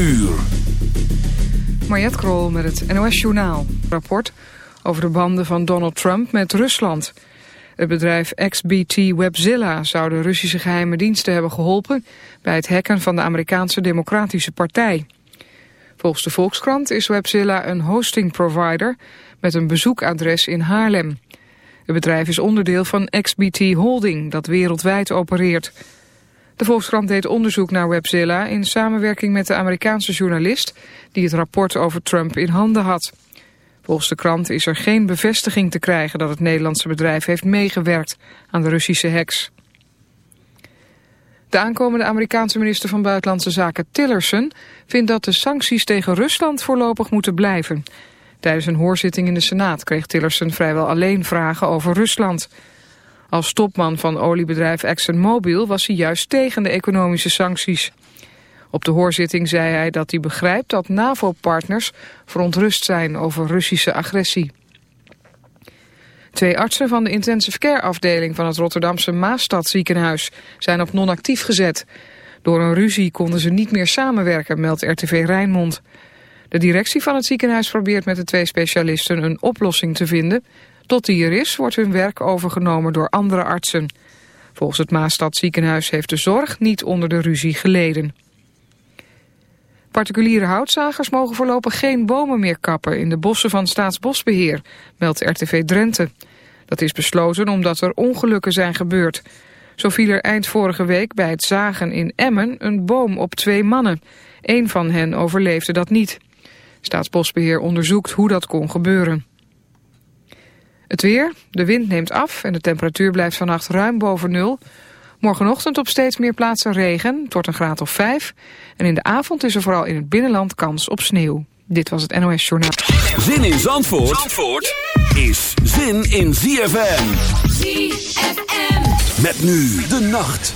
uur. Mariette Krol met het NOS Journaal. Rapport over de banden van Donald Trump met Rusland. Het bedrijf XBT Webzilla zou de Russische geheime diensten hebben geholpen... bij het hacken van de Amerikaanse Democratische Partij. Volgens de Volkskrant is Webzilla een hosting provider... met een bezoekadres in Haarlem. Het bedrijf is onderdeel van XBT Holding, dat wereldwijd opereert... De Volkskrant deed onderzoek naar Webzilla in samenwerking met de Amerikaanse journalist die het rapport over Trump in handen had. Volgens de krant is er geen bevestiging te krijgen dat het Nederlandse bedrijf heeft meegewerkt aan de Russische hacks. De aankomende Amerikaanse minister van Buitenlandse Zaken Tillerson vindt dat de sancties tegen Rusland voorlopig moeten blijven. Tijdens een hoorzitting in de Senaat kreeg Tillerson vrijwel alleen vragen over Rusland. Als topman van oliebedrijf ExxonMobil was hij juist tegen de economische sancties. Op de hoorzitting zei hij dat hij begrijpt dat NAVO-partners verontrust zijn over Russische agressie. Twee artsen van de intensive care afdeling van het Rotterdamse Maastadziekenhuis zijn op non-actief gezet. Door een ruzie konden ze niet meer samenwerken, meldt RTV Rijnmond. De directie van het ziekenhuis probeert met de twee specialisten een oplossing te vinden... Tot die er is, wordt hun werk overgenomen door andere artsen. Volgens het Maastad ziekenhuis heeft de zorg niet onder de ruzie geleden. Particuliere houtzagers mogen voorlopig geen bomen meer kappen in de bossen van Staatsbosbeheer, meldt RTV Drenthe. Dat is besloten omdat er ongelukken zijn gebeurd. Zo viel er eind vorige week bij het zagen in Emmen een boom op twee mannen. Eén van hen overleefde dat niet. Staatsbosbeheer onderzoekt hoe dat kon gebeuren. Het weer, de wind neemt af en de temperatuur blijft vannacht ruim boven nul. Morgenochtend op steeds meer plaatsen regen, tot een graad of 5. En in de avond is er vooral in het binnenland kans op sneeuw. Dit was het NOS Journaal. Zin in Zandvoort, Zandvoort is zin in ZFM. ZFM. Met nu de nacht.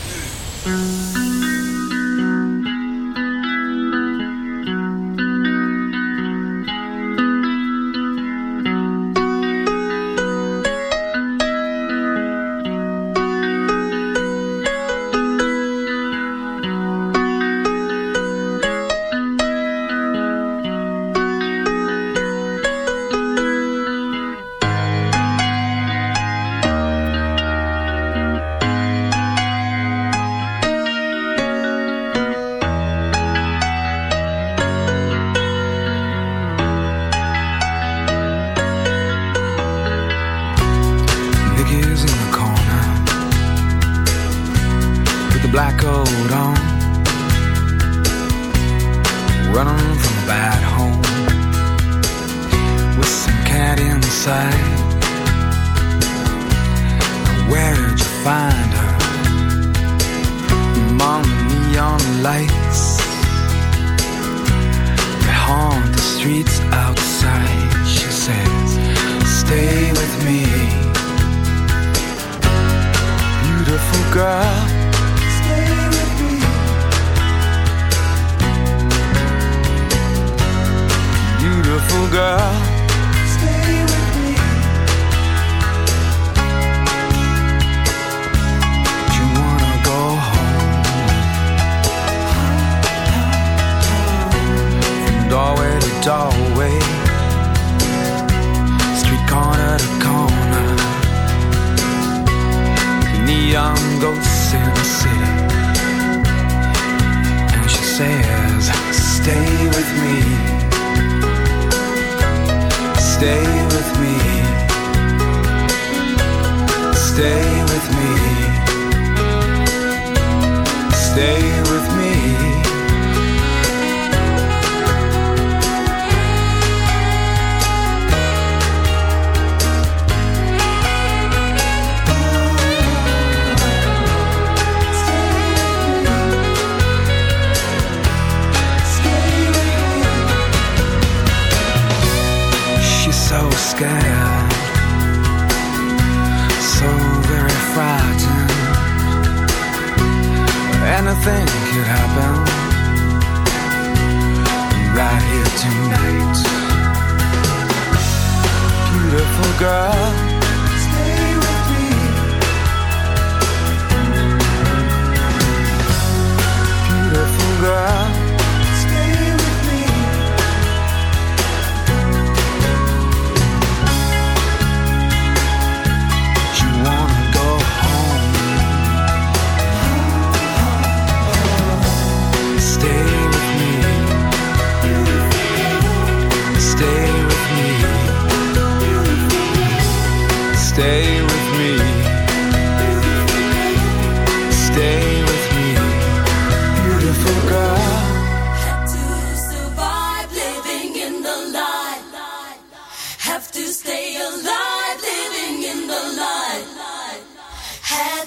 Doorway, street corner to corner, neon ghosts in the city. And she says, Stay with me,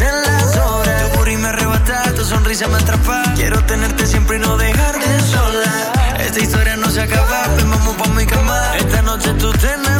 pasen las horas. Tu booty me arrebata, tu sonrisa me atrapa. Quiero tenerte siempre y no dejarte sola. Esta historia no se acaba, ven vamos pa' mi cama. Esta noche tú tenés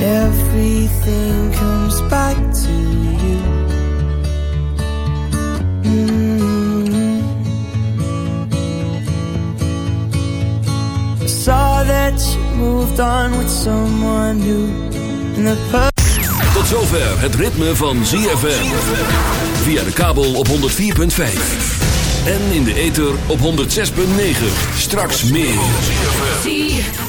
Everything comes back to you. Mm. Saw that you moved on with someone new. The Tot zover het ritme van ZFM. Via de kabel op 104.5. En in de ether op 106.9. Straks meer.